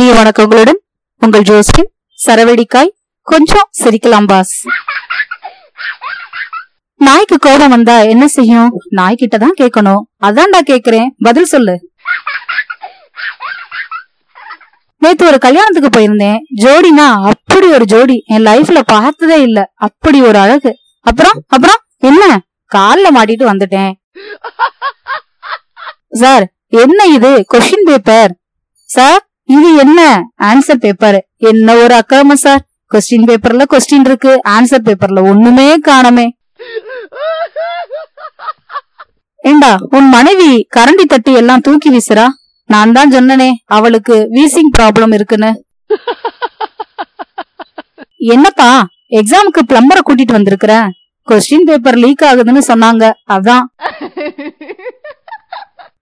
இனிய வணக்கங்களுடன் உங்கள் ஜோசியம் சரவெடிக்காய் கொஞ்சம் சிரிக்கலாம் பாஸ். நாய்க்கு கோபம் வந்தா என்ன செய்யும்? நாய்கிட்ட தான் கேட்கணும். அதான்டா கேக்குறேன் பதில் சொல்லு. நேத்து ஒரு கல்யாணத்துக்கு போயிருந்தேன். ஜோடினா அப்படி ஒரு ஜோடி. என் லைஃப்ல பார்த்ததே இல்ல. அப்படி ஒரு அழகு. அப்புறம் அப்புறம் என்ன? கால்ல மாட்டிட்டு வந்துட்டேன். சார் என்ன இது? கொஸ்டின் பேப்பர் சார் இது என்ன? ஆன்சர் பேப்பர் என்ன ஒரு அக்கிரமம் சார் கொஸ்டின் பேப்பர்ல கொஸ்டின் இருக்கு. ஆன்சர் பேப்பர்ல ஒண்ணுமே காணமே. ஏண்டா உன் மனைவி கரண்டி தட்டி எல்லாம் தூக்கி வீசுறா? நான் தான் சொன்னனே அவளுக்கு வீசிங் ப்ராப்ளம் இருக்குன்னு. என்னப்பா எக்ஸாமுக்கு பிளம்பரை கூட்டிட்டு வந்திருக்கிற? கொஸ்டின் பேப்பர் லீக் ஆகுதுன்னு சொன்னாங்க. அதான்.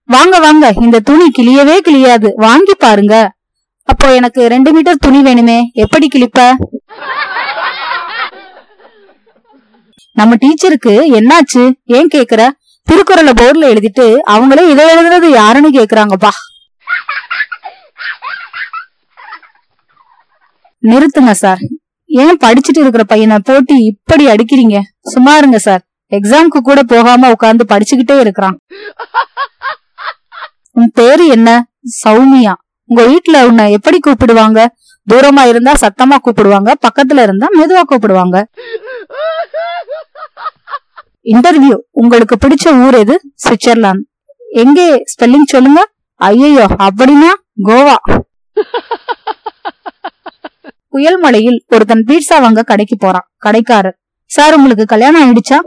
வாங்க வாங்க. இந்த துணி கிளியவே கிளியாது. வாங்கி பாருங்க. அப்போ எனக்கு ரெண்டு மீட்டர் துணி வேணுமே. எப்படி கிழிப்ப? நம்ம டீச்சருக்கு என்னாச்சு? ஏன் கேக்குற? திருக்குறளை போர்டுல எழுதிட்டு அவங்களே இதை எழுதுறது யாருன்னு கேக்குறாங்கப்பா. நிறுத்துங்க சார். ஏன் படிச்சுட்டு இருக்கிற பையனை போட்டி இப்படி அடிக்கிறீங்க? சும்மா இருங்க சார். எக்ஸாம்க்கு கூட போகாம உட்கார்ந்து படிச்சுக்கிட்டே இருக்கிறான். உன் பேரு என்ன? சௌமியா. உங்க வீட்டுல உன்னை எப்படி கூப்பிடுவாங்க? தூரமா இருந்தா சத்தமா கூப்பிடுவாங்க பக்கத்துல இருந்தா மெதுவா கூப்பிடுவாங்க. இன்டர்வியூ உங்களுக்கு பிடிச்ச ஊர் எது? சுவிட்சர்லாந்து எங்கே? ஸ்பெல்லிங் சொல்லுங்க. ஐயோ அப்படின்னா கோவா. புயல் மலையில் ஒருத்தன் பீட்சா வாங்க கடைக்கு போறான். கடைக்காரர் சார் உங்களுக்கு கல்யாணம் ஆயிடுச்சா?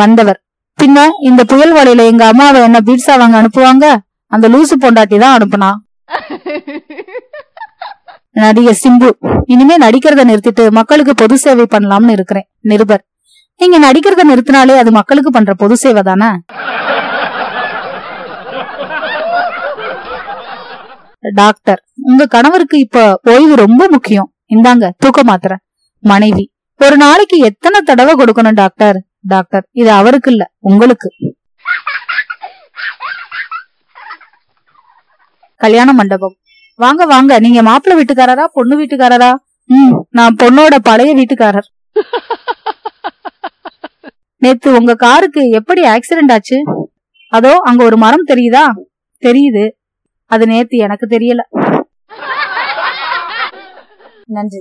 வந்தவர் பின்ன இந்த புயல் வலையில எங்க அம்மாவை என்ன பீட்சா வாங்க அனுப்புவாங்க? அந்த லூசு பொண்டாட்டி தான் அனுப்புனா. நடிகர் சிம்பு இனிமே நடிக்கிறத நிறுத்திட்டு மக்களுக்கு பொது சேவை பண்ணலாம்னு இருக்கிறேன். நிருபர். நீங்க நடிக்கிறத நிறுத்தினாலே அது மக்களுக்கு பண்ற பொது சேவை தானே? டாக்டர் உங்க கணவருக்கு இப்ப ஓய்வு ரொம்ப முக்கியம். இந்தாங்க தூக்க மாத்திர. மனைவி ஒரு நாளைக்கு எத்தனை தடவை கொடுக்கணும் டாக்டர்? டாக்டர் இது அவருக்கு இல்ல உங்களுக்கு. கல்யாண மண்டபம். வாங்க வாங்க. நீங்க மாப்பிள்ளை வீட்டுக்காரரா பொண்ணு வீட்டுக்காரரா? ம் நான் பொண்ணோட பழைய வீட்டுக்காரர். நேத்து உங்க காருக்கு எப்படி ஆக்சிடென்ட் ஆச்சு? அதோ அங்க ஒரு மரம் தெரியுதா? தெரியுது. அது நேத்து எனக்கு தெரியல. நன்றி.